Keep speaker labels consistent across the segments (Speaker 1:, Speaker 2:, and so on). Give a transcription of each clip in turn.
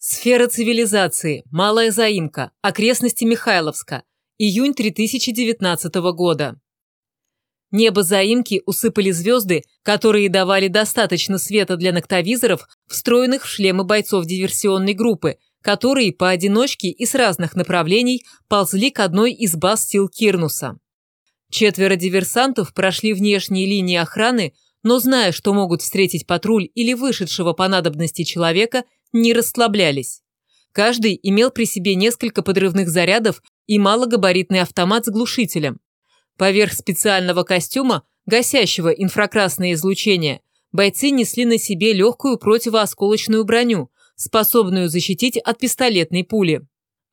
Speaker 1: Сфера цивилизации. Малая заимка. Окрестности Михайловска. Июнь 2019 года. Небо заимки усыпали звезды, которые давали достаточно света для ноктовизоров, встроенных в шлемы бойцов диверсионной группы, которые поодиночке и с разных направлений ползли к одной из баз сил Кирнуса. Четверо диверсантов прошли внешние линии охраны, но зная, что могут встретить патруль или вышедшего по надобности человека, не расслаблялись. Каждый имел при себе несколько подрывных зарядов и малогабаритный автомат с глушителем. Поверх специального костюма, гасящего инфракрасное излучение, бойцы несли на себе легкую противоосколочную броню, способную защитить от пистолетной пули.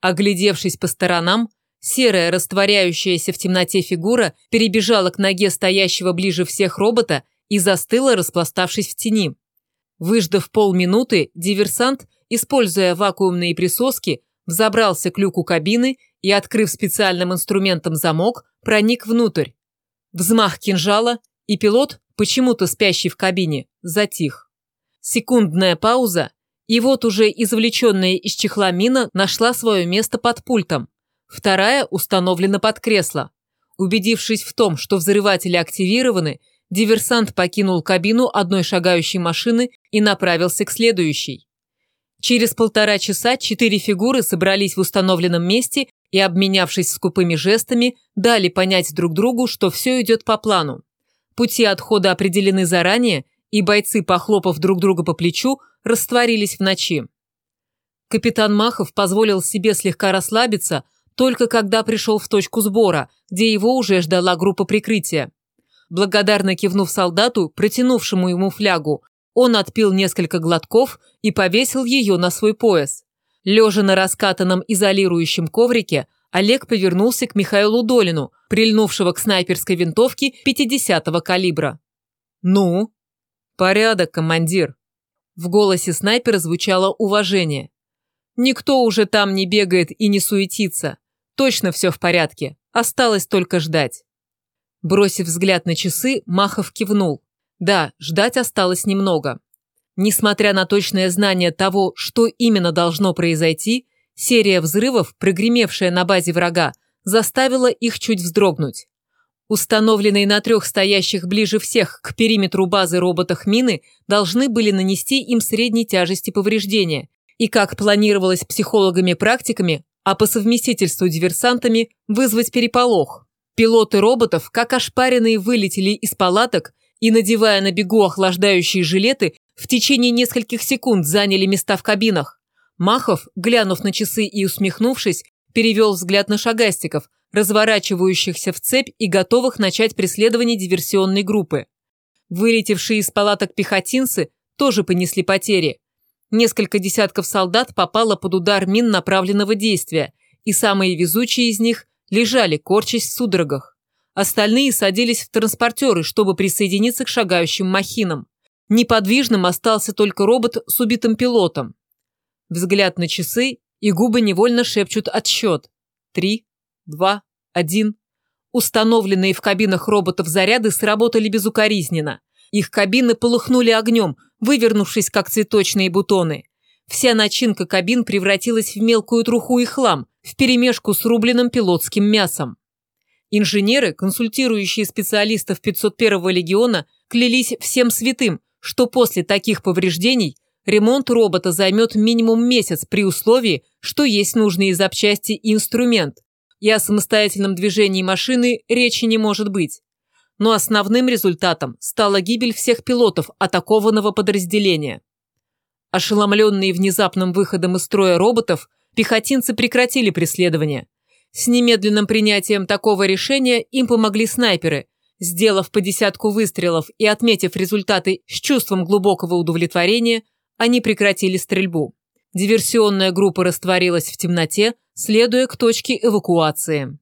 Speaker 1: Оглядевшись по сторонам, серая, растворяющаяся в темноте фигура перебежала к ноге стоящего ближе всех робота и застыла, распластавшись в тени. Выждав полминуты, диверсант, используя вакуумные присоски, взобрался к люку кабины и, открыв специальным инструментом замок, проник внутрь. Взмах кинжала, и пилот, почему-то спящий в кабине, затих. Секундная пауза, и вот уже извлеченная из чехла мина нашла свое место под пультом. Вторая установлена под кресло. Убедившись в том, что взрыватели активированы, диверсант покинул кабину одной шагающей машины и направился к следующей. Через полтора часа четыре фигуры собрались в установленном месте и, обменявшись скупыми жестами, дали понять друг другу, что все идет по плану. Пути отхода определены заранее, и бойцы, похлопав друг друга по плечу, растворились в ночи. Капитан Махов позволил себе слегка расслабиться, только когда пришел в точку сбора, где его уже ждала группа прикрытия. Благодарно кивнув солдату, протянувшему ему флягу, он отпил несколько глотков и повесил ее на свой пояс. Лежа на раскатанном изолирующем коврике, Олег повернулся к Михаилу Долину, прильнувшего к снайперской винтовке 50-го калибра. «Ну?» «Порядок, командир». В голосе снайпера звучало уважение. «Никто уже там не бегает и не суетится. Точно все в порядке. Осталось только ждать». Бросив взгляд на часы, Махов кивнул. Да, ждать осталось немного. Несмотря на точное знание того, что именно должно произойти, серия взрывов, прогремевшая на базе врага, заставила их чуть вздрогнуть. Установленные на трех стоящих ближе всех к периметру базы роботах мины должны были нанести им средней тяжести повреждения и, как планировалось психологами-практиками, а по совместительству диверсантами, вызвать переполох. Пилоты роботов, как ошпаренные, вылетели из палаток и, надевая на бегу охлаждающие жилеты, в течение нескольких секунд заняли места в кабинах. Махов, глянув на часы и усмехнувшись, перевел взгляд на шагастиков, разворачивающихся в цепь и готовых начать преследование диверсионной группы. Вылетевшие из палаток пехотинцы тоже понесли потери. Несколько десятков солдат попало под удар мин направленного действия, и самые везучие из них лежали, корчась в судорогах. Остальные садились в транспортеры, чтобы присоединиться к шагающим махинам. Неподвижным остался только робот с убитым пилотом. Взгляд на часы, и губы невольно шепчут отсчет. Три, два, один. Установленные в кабинах роботов заряды сработали безукоризненно. Их кабины полыхнули огнем, вывернувшись как цветочные бутоны. Вся начинка кабин превратилась в мелкую труху и хлам, вперемешку с рубленным пилотским мясом. Инженеры, консультирующие специалистов 501-го легиона, клялись всем святым, что после таких повреждений ремонт робота займет минимум месяц при условии, что есть нужные запчасти и инструмент, и о самостоятельном движении машины речи не может быть. Но основным результатом стала гибель всех пилотов атакованного подразделения. Ошеломленные внезапным выходом из строя роботов, пехотинцы прекратили преследование. С немедленным принятием такого решения им помогли снайперы. Сделав по десятку выстрелов и отметив результаты с чувством глубокого удовлетворения, они прекратили стрельбу. Диверсионная группа растворилась в темноте, следуя к точке эвакуации.